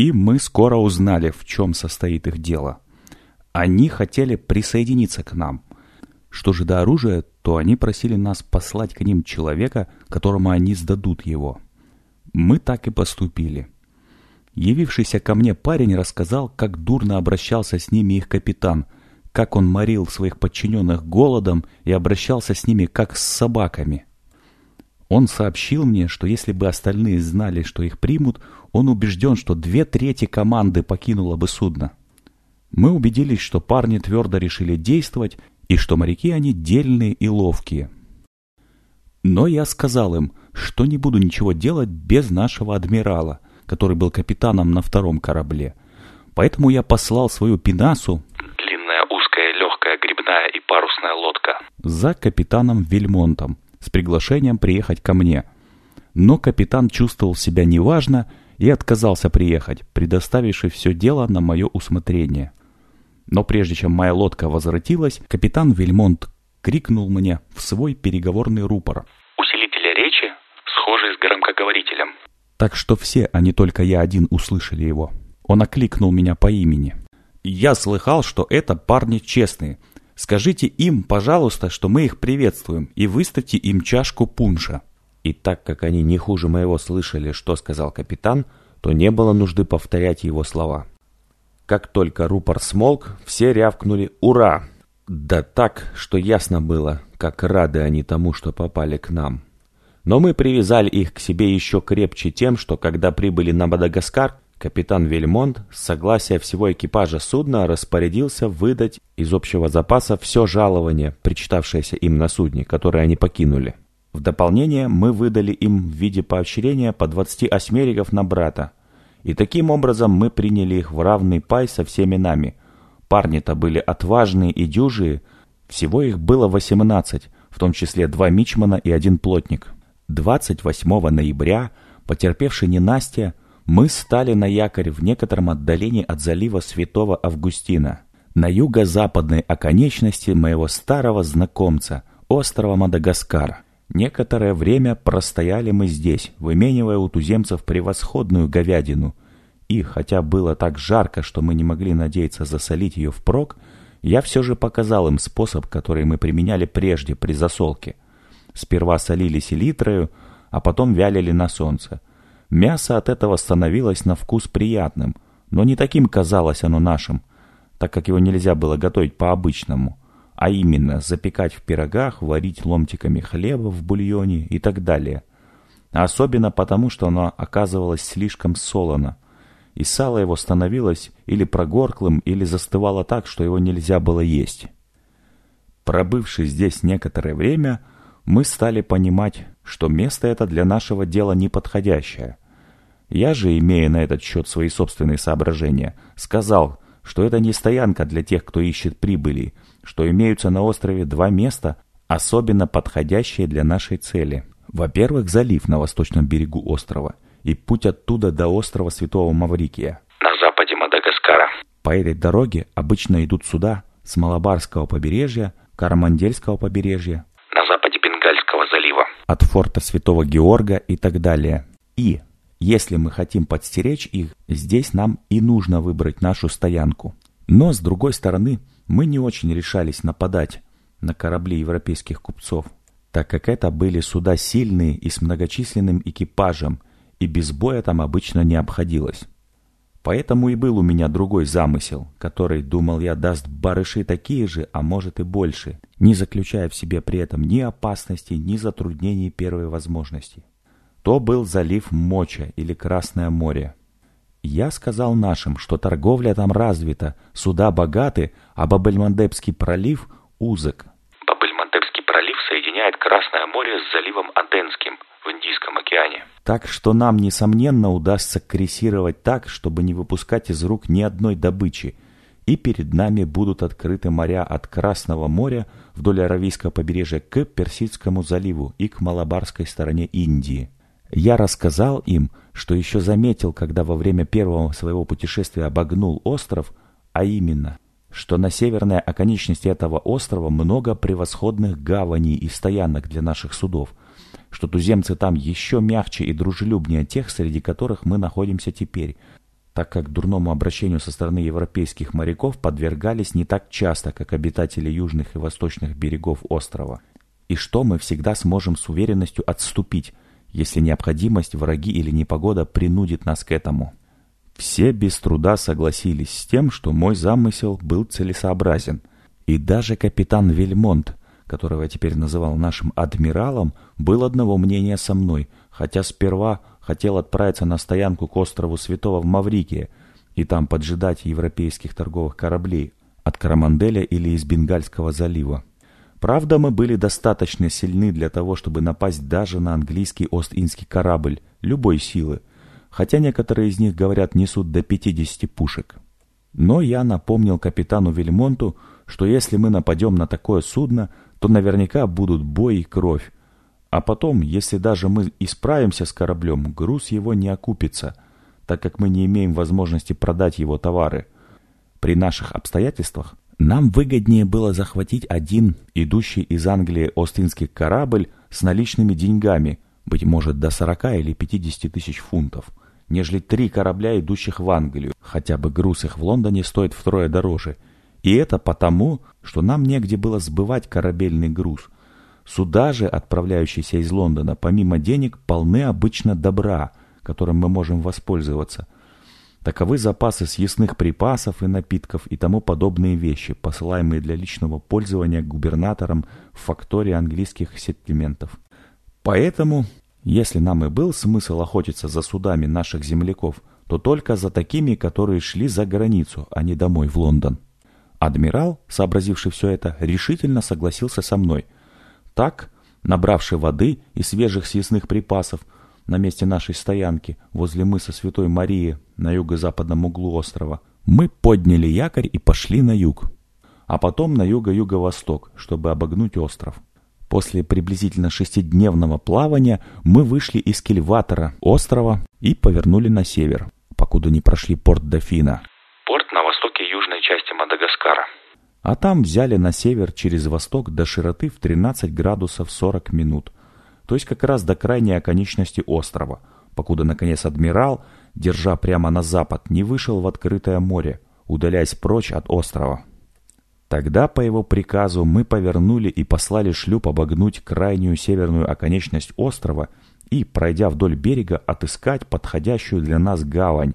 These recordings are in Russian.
И мы скоро узнали, в чем состоит их дело. Они хотели присоединиться к нам. Что же до оружия, то они просили нас послать к ним человека, которому они сдадут его. Мы так и поступили. Явившийся ко мне парень рассказал, как дурно обращался с ними их капитан, как он морил своих подчиненных голодом и обращался с ними как с собаками. Он сообщил мне, что если бы остальные знали, что их примут, он убежден, что две трети команды покинуло бы судно. Мы убедились, что парни твердо решили действовать и что моряки они дельные и ловкие. Но я сказал им, что не буду ничего делать без нашего адмирала, который был капитаном на втором корабле. Поэтому я послал свою пинасу Длинная, узкая, легкая, грибная и парусная лодка. за капитаном Вельмонтом с приглашением приехать ко мне. Но капитан чувствовал себя неважно и отказался приехать, предоставивший все дело на мое усмотрение. Но прежде чем моя лодка возвратилась, капитан Вельмонт крикнул мне в свой переговорный рупор. Усилители речи схожи с громкоговорителем. Так что все, а не только я один, услышали его. Он окликнул меня по имени. «Я слыхал, что это парни честные. Скажите им, пожалуйста, что мы их приветствуем, и выставьте им чашку пунша». И так как они не хуже моего слышали, что сказал капитан, то не было нужды повторять его слова. Как только рупор смолк, все рявкнули «Ура!». Да так, что ясно было, как рады они тому, что попали к нам. Но мы привязали их к себе еще крепче тем, что когда прибыли на Мадагаскар, капитан Вельмонт с согласия всего экипажа судна распорядился выдать из общего запаса все жалование, причитавшееся им на судне, которое они покинули. В дополнение мы выдали им в виде поощрения по 20 осьмериков на брата. И таким образом мы приняли их в равный пай со всеми нами. Парни-то были отважные и дюжие, всего их было 18, в том числе два мичмана и один плотник. 28 ноября, потерпевший ненастье, мы стали на якорь в некотором отдалении от залива Святого Августина, на юго-западной оконечности моего старого знакомца, острова Мадагаскар. Некоторое время простояли мы здесь, выменивая у туземцев превосходную говядину. И, хотя было так жарко, что мы не могли надеяться засолить ее впрок, я все же показал им способ, который мы применяли прежде при засолке. Сперва солили селитрою, а потом вялили на солнце. Мясо от этого становилось на вкус приятным, но не таким казалось оно нашим, так как его нельзя было готовить по-обычному, а именно запекать в пирогах, варить ломтиками хлеба в бульоне и так далее. Особенно потому, что оно оказывалось слишком солоно, и сало его становилось или прогорклым, или застывало так, что его нельзя было есть. Пробывши здесь некоторое время, мы стали понимать, что место это для нашего дела неподходящее. Я же, имея на этот счет свои собственные соображения, сказал, что это не стоянка для тех, кто ищет прибыли, что имеются на острове два места, особенно подходящие для нашей цели. Во-первых, залив на восточном берегу острова и путь оттуда до острова Святого Маврикия. На западе Мадагаскара. По этой дороге обычно идут суда с Малабарского побережья, Карамандельского побережья, На западе Бенгальского залива. от форта Святого Георга и так далее. И, если мы хотим подстеречь их, здесь нам и нужно выбрать нашу стоянку. Но, с другой стороны, мы не очень решались нападать на корабли европейских купцов, так как это были суда сильные и с многочисленным экипажем, и без боя там обычно не обходилось. Поэтому и был у меня другой замысел, который, думал я, даст барыши такие же, а может и больше, не заключая в себе при этом ни опасности, ни затруднений первой возможности. То был залив Моча или Красное море. Я сказал нашим, что торговля там развита, суда богаты, а Бабельмандебский пролив узок. Бабель-Мандебский пролив соединяет Красное море с заливом Аденским в Индийском океане. Так что нам, несомненно, удастся крейсировать так, чтобы не выпускать из рук ни одной добычи, и перед нами будут открыты моря от Красного моря вдоль Аравийского побережья к Персидскому заливу и к Малабарской стороне Индии. Я рассказал им, что еще заметил, когда во время первого своего путешествия обогнул остров, а именно, что на северной оконечности этого острова много превосходных гаваней и стоянок для наших судов, что туземцы там еще мягче и дружелюбнее тех, среди которых мы находимся теперь, так как дурному обращению со стороны европейских моряков подвергались не так часто, как обитатели южных и восточных берегов острова, и что мы всегда сможем с уверенностью отступить, если необходимость, враги или непогода принудит нас к этому. Все без труда согласились с тем, что мой замысел был целесообразен, и даже капитан Вельмонт, которого я теперь называл нашим адмиралом, был одного мнения со мной, хотя сперва хотел отправиться на стоянку к острову Святого в Маврикии и там поджидать европейских торговых кораблей от Караманделя или из Бенгальского залива. Правда, мы были достаточно сильны для того, чтобы напасть даже на английский Ост-Индский корабль любой силы, хотя некоторые из них, говорят, несут до 50 пушек. Но я напомнил капитану Вельмонту, что если мы нападем на такое судно, то наверняка будут бой и кровь. А потом, если даже мы и справимся с кораблем, груз его не окупится, так как мы не имеем возможности продать его товары. При наших обстоятельствах нам выгоднее было захватить один идущий из Англии Остинский корабль с наличными деньгами, быть может до 40 или 50 тысяч фунтов, нежели три корабля, идущих в Англию, хотя бы груз их в Лондоне стоит втрое дороже. И это потому, что нам негде было сбывать корабельный груз. Суда же, отправляющиеся из Лондона, помимо денег, полны обычно добра, которым мы можем воспользоваться – Таковы запасы съестных припасов и напитков и тому подобные вещи, посылаемые для личного пользования губернатором в фактории английских сеттиментов. Поэтому, если нам и был смысл охотиться за судами наших земляков, то только за такими, которые шли за границу, а не домой в Лондон. Адмирал, сообразивший все это, решительно согласился со мной. Так, набравший воды и свежих съестных припасов, на месте нашей стоянки возле мыса Святой Марии на юго-западном углу острова, мы подняли якорь и пошли на юг, а потом на юго-юго-восток, чтобы обогнуть остров. После приблизительно шестидневного плавания мы вышли из кильватора острова и повернули на север, покуда не прошли порт Дофина. Порт на востоке южной части Мадагаскара. А там взяли на север через восток до широты в 13 градусов 40 минут – то есть как раз до крайней оконечности острова, покуда, наконец, адмирал, держа прямо на запад, не вышел в открытое море, удаляясь прочь от острова. Тогда, по его приказу, мы повернули и послали шлюп обогнуть крайнюю северную оконечность острова и, пройдя вдоль берега, отыскать подходящую для нас гавань.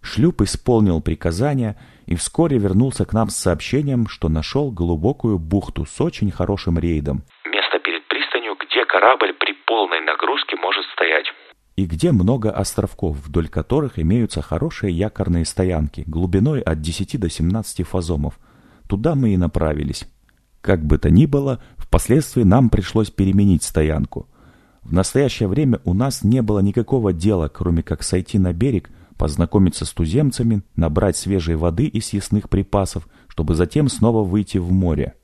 Шлюп исполнил приказание и вскоре вернулся к нам с сообщением, что нашел глубокую бухту с очень хорошим рейдом корабль при полной нагрузке может стоять. И где много островков, вдоль которых имеются хорошие якорные стоянки, глубиной от 10 до 17 фазомов. Туда мы и направились. Как бы то ни было, впоследствии нам пришлось переменить стоянку. В настоящее время у нас не было никакого дела, кроме как сойти на берег, познакомиться с туземцами, набрать свежей воды и съестных припасов, чтобы затем снова выйти в море.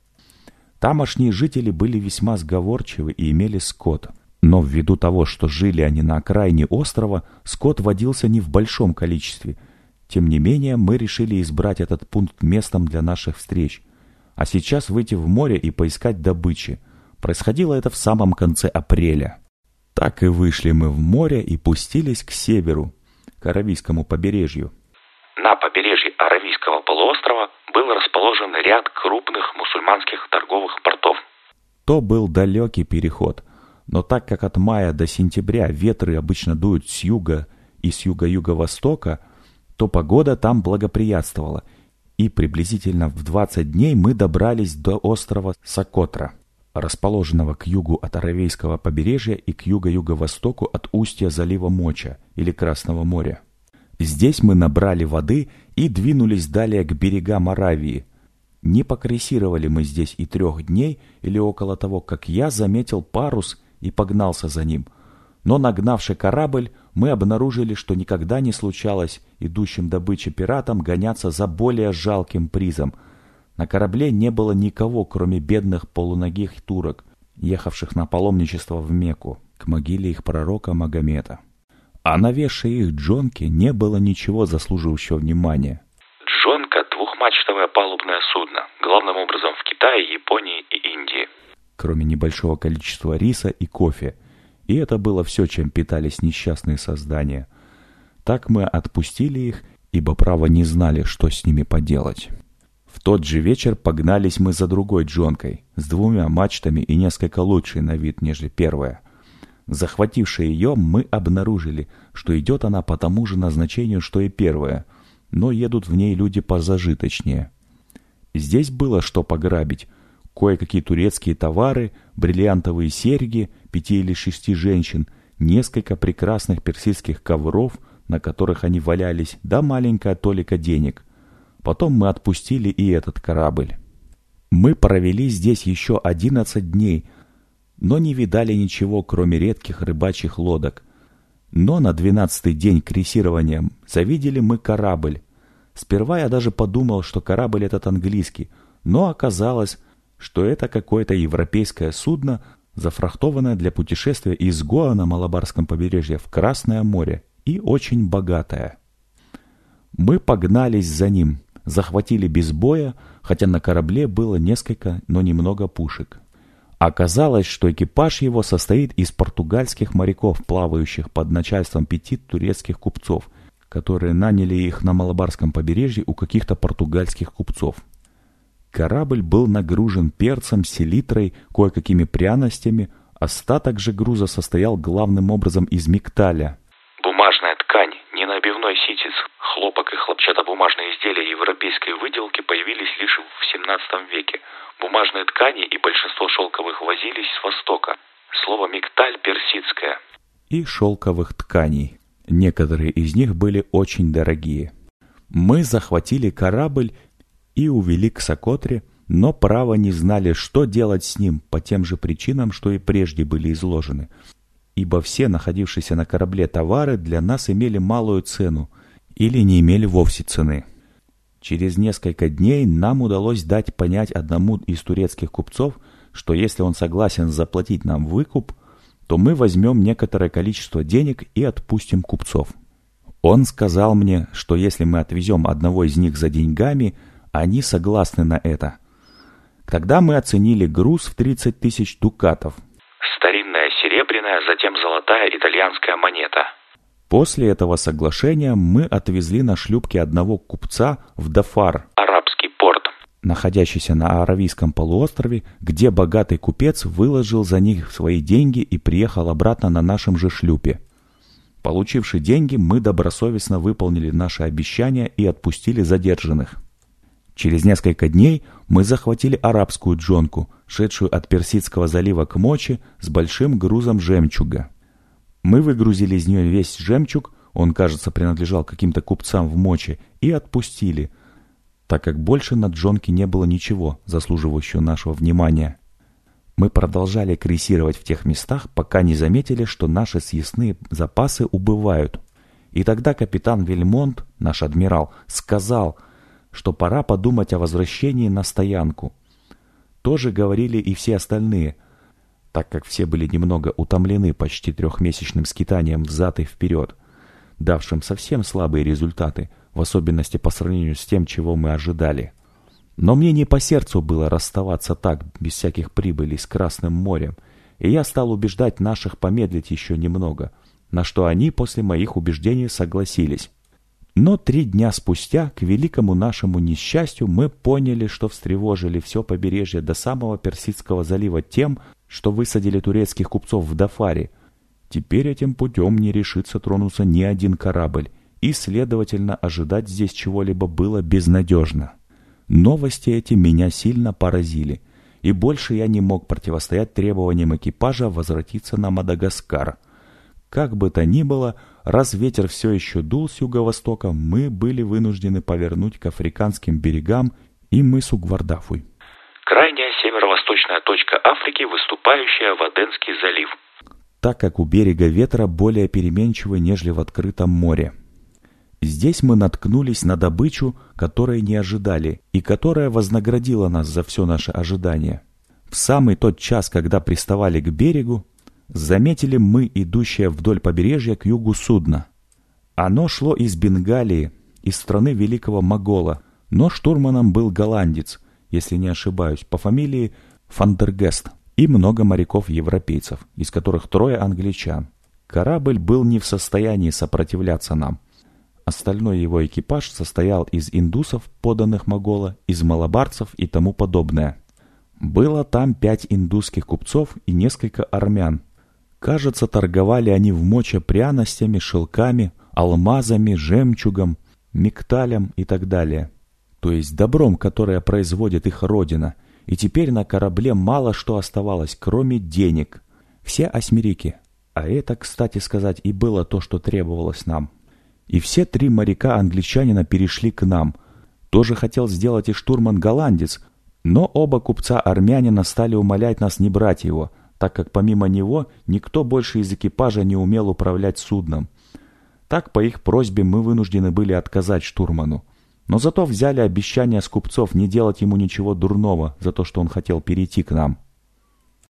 Тамошние жители были весьма сговорчивы и имели скот. Но ввиду того, что жили они на окраине острова, скот водился не в большом количестве. Тем не менее, мы решили избрать этот пункт местом для наших встреч. А сейчас выйти в море и поискать добычи. Происходило это в самом конце апреля. Так и вышли мы в море и пустились к северу, к Аравийскому побережью. На побережье Аравийского полуострова был расположен ряд крупных мусульманских торговых портов. То был далекий переход, но так как от мая до сентября ветры обычно дуют с юга и с юга-юго-востока, то погода там благоприятствовала, и приблизительно в 20 дней мы добрались до острова Сокотра, расположенного к югу от Аравейского побережья и к юго-юго-востоку от устья залива Моча или Красного моря. Здесь мы набрали воды и двинулись далее к берегам Аравии. Не покрессировали мы здесь и трех дней или около того, как я заметил парус и погнался за ним. Но нагнавший корабль, мы обнаружили, что никогда не случалось идущим добыче пиратам гоняться за более жалким призом. На корабле не было никого, кроме бедных полуногих турок, ехавших на паломничество в Мекку, к могиле их пророка Магомета а на веше их джонки не было ничего заслуживающего внимания. Джонка – двухмачтовое палубное судно, главным образом в Китае, Японии и Индии. Кроме небольшого количества риса и кофе. И это было все, чем питались несчастные создания. Так мы отпустили их ибо право не знали, что с ними поделать. В тот же вечер погнались мы за другой джонкой, с двумя мачтами и несколько лучшей на вид, нежели первая. Захватившие ее, мы обнаружили, что идет она по тому же назначению, что и первая, но едут в ней люди позажиточнее. Здесь было что пограбить. Кое-какие турецкие товары, бриллиантовые серьги, пяти или шести женщин, несколько прекрасных персидских ковров, на которых они валялись, да маленькая толика денег. Потом мы отпустили и этот корабль. Мы провели здесь еще одиннадцать дней, но не видали ничего, кроме редких рыбачьих лодок. Но на двенадцатый день крейсирования завидели мы корабль, Сперва я даже подумал, что корабль этот английский, но оказалось, что это какое-то европейское судно, зафрахтованное для путешествия из Гоа на Малабарском побережье в Красное море и очень богатое. Мы погнались за ним, захватили без боя, хотя на корабле было несколько, но немного пушек. Оказалось, что экипаж его состоит из португальских моряков, плавающих под начальством пяти турецких купцов – которые наняли их на Малабарском побережье у каких-то португальских купцов. Корабль был нагружен перцем, селитрой, кое-какими пряностями, остаток же груза состоял главным образом из мигталя. Хлопчатобумажные изделия европейской выделки появились лишь в XVII веке. Бумажные ткани и большинство шелковых возились с Востока. Слово «мигталь» персидское. И шелковых тканей. Некоторые из них были очень дорогие. Мы захватили корабль и увели к Сокотре, но право не знали, что делать с ним по тем же причинам, что и прежде были изложены. Ибо все находившиеся на корабле товары для нас имели малую цену или не имели вовсе цены. Через несколько дней нам удалось дать понять одному из турецких купцов, что если он согласен заплатить нам выкуп, то мы возьмем некоторое количество денег и отпустим купцов. Он сказал мне, что если мы отвезем одного из них за деньгами, они согласны на это. Тогда мы оценили груз в 30 тысяч дукатов. Старинная серебряная, затем золотая итальянская монета. После этого соглашения мы отвезли на шлюпке одного купца в Дафар, находящийся на Аравийском полуострове, где богатый купец выложил за них свои деньги и приехал обратно на нашем же шлюпе. Получивши деньги, мы добросовестно выполнили наши обещания и отпустили задержанных. Через несколько дней мы захватили арабскую джонку, шедшую от Персидского залива к Мочи с большим грузом жемчуга. Мы выгрузили из нее весь жемчуг, он, кажется, принадлежал каким-то купцам в Мочи, и отпустили – так как больше на Джонке не было ничего, заслуживающего нашего внимания. Мы продолжали крейсировать в тех местах, пока не заметили, что наши съестные запасы убывают. И тогда капитан Вельмонт, наш адмирал, сказал, что пора подумать о возвращении на стоянку. Тоже говорили и все остальные, так как все были немного утомлены почти трехмесячным скитанием взад и вперед, давшим совсем слабые результаты – в особенности по сравнению с тем, чего мы ожидали. Но мне не по сердцу было расставаться так, без всяких прибылей, с Красным морем, и я стал убеждать наших помедлить еще немного, на что они после моих убеждений согласились. Но три дня спустя, к великому нашему несчастью, мы поняли, что встревожили все побережье до самого Персидского залива тем, что высадили турецких купцов в Дафаре. Теперь этим путем не решится тронуться ни один корабль, и, следовательно, ожидать здесь чего-либо было безнадежно. Новости эти меня сильно поразили, и больше я не мог противостоять требованиям экипажа возвратиться на Мадагаскар. Как бы то ни было, раз ветер все еще дул с юго-востока, мы были вынуждены повернуть к африканским берегам и мысу Гвардафуй. Крайняя северо-восточная точка Африки, выступающая в Аденский залив. Так как у берега ветра более переменчивый, нежели в открытом море. Здесь мы наткнулись на добычу, которой не ожидали, и которая вознаградила нас за все наше ожидание. В самый тот час, когда приставали к берегу, заметили мы идущее вдоль побережья к югу судно. Оно шло из Бенгалии, из страны великого Могола, но штурманом был голландец, если не ошибаюсь, по фамилии Фандергест, и много моряков-европейцев, из которых трое англичан. Корабль был не в состоянии сопротивляться нам – Остальной его экипаж состоял из индусов, поданных Могола, из малобарцев и тому подобное. Было там пять индусских купцов и несколько армян. Кажется, торговали они в моче пряностями, шелками, алмазами, жемчугом, мигталем и так далее. То есть добром, которое производит их родина. И теперь на корабле мало что оставалось, кроме денег. Все осьмерики. А это, кстати сказать, и было то, что требовалось нам. И все три моряка-англичанина перешли к нам. Тоже хотел сделать и штурман-голландец, но оба купца-армянина стали умолять нас не брать его, так как помимо него никто больше из экипажа не умел управлять судном. Так, по их просьбе, мы вынуждены были отказать штурману. Но зато взяли обещание с купцов не делать ему ничего дурного за то, что он хотел перейти к нам.